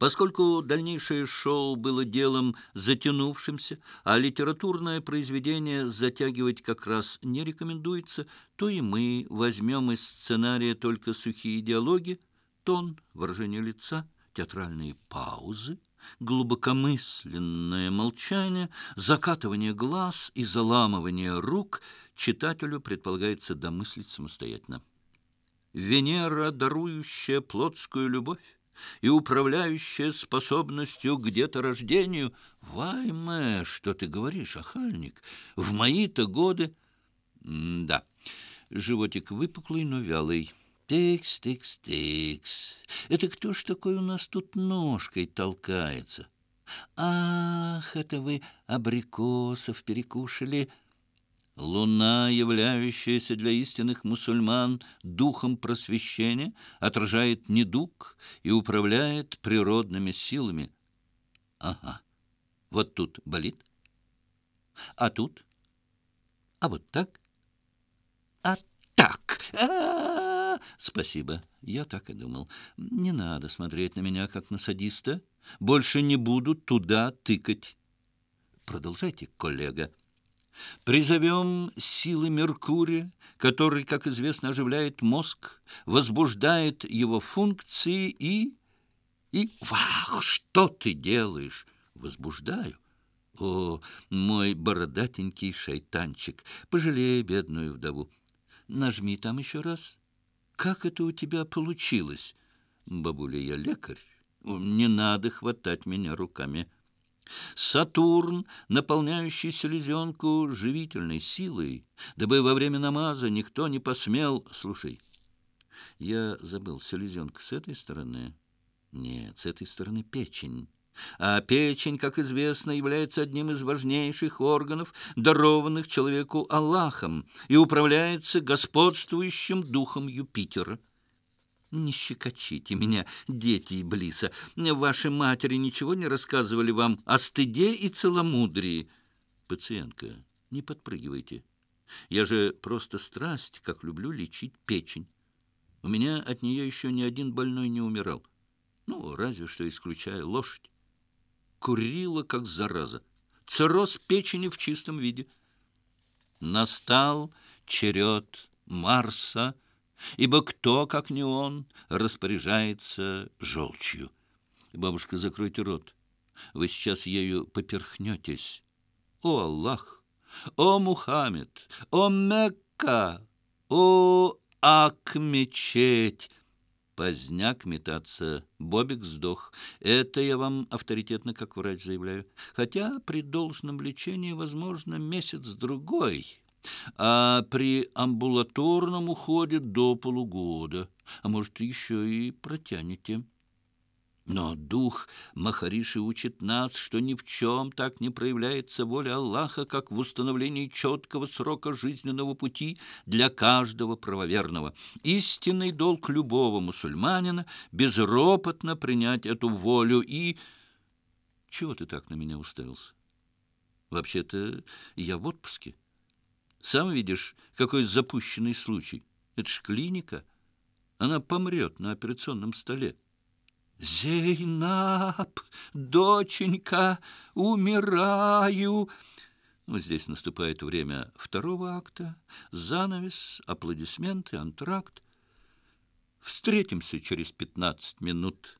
Поскольку дальнейшее шоу было делом затянувшимся, а литературное произведение затягивать как раз не рекомендуется, то и мы возьмем из сценария только сухие диалоги, тон, выражение лица, театральные паузы, глубокомысленное молчание, закатывание глаз и заламывание рук читателю предполагается домыслить самостоятельно. Венера, дарующая плотскую любовь, и управляющая способностью к деторождению. Вайме, что ты говоришь, охальник? В мои-то годы... М да, животик выпуклый, но вялый. Тикс, тикс, тикс. Это кто ж такой у нас тут ножкой толкается? Ах, это вы абрикосов перекушали... Луна, являющаяся для истинных мусульман духом просвещения, отражает недуг и управляет природными силами. Ага, вот тут болит, а тут, а вот так, а так. А -а -а Спасибо, я так и думал. Не надо смотреть на меня, как на садиста. Больше не буду туда тыкать. Продолжайте, коллега. Призовем силы Меркурия, который, как известно, оживляет мозг, возбуждает его функции и... И... Вах, что ты делаешь? Возбуждаю. О, мой бородатенький шайтанчик, пожалей бедную вдову. Нажми там еще раз. Как это у тебя получилось? Бабуля, я лекарь. Не надо хватать меня руками. Сатурн, наполняющий селезенку живительной силой, дабы во время намаза никто не посмел... Слушай, я забыл, селезенка с этой стороны? Нет, с этой стороны печень. А печень, как известно, является одним из важнейших органов, дарованных человеку Аллахом, и управляется господствующим духом Юпитера. Не щекочите меня, дети Иблиса. Ваши матери ничего не рассказывали вам о стыде и целомудрии. Пациентка, не подпрыгивайте. Я же просто страсть, как люблю лечить печень. У меня от нее еще ни один больной не умирал. Ну, разве что исключая лошадь. Курила, как зараза. Цирроз печени в чистом виде. Настал черед Марса, ибо кто, как не он, распоряжается желчью. Бабушка, закройте рот. Вы сейчас ею поперхнетесь. О, Аллах! О, Мухаммед! О, Мекка! О, Ак-мечеть! Поздняк метаться. Бобик сдох. Это я вам авторитетно как врач заявляю. Хотя при должном лечении, возможно, месяц-другой а при амбулаторном уходе до полугода, а может, еще и протянете. Но дух Махариши учит нас, что ни в чем так не проявляется воля Аллаха, как в установлении четкого срока жизненного пути для каждого правоверного. Истинный долг любого мусульманина — безропотно принять эту волю и... Чего ты так на меня уставился? Вообще-то я в отпуске. Сам видишь, какой запущенный случай. Это ж клиника. Она помрет на операционном столе. «Зейнаб, доченька, умираю!» Ну, здесь наступает время второго акта, занавес, аплодисменты, антракт. Встретимся через пятнадцать минут.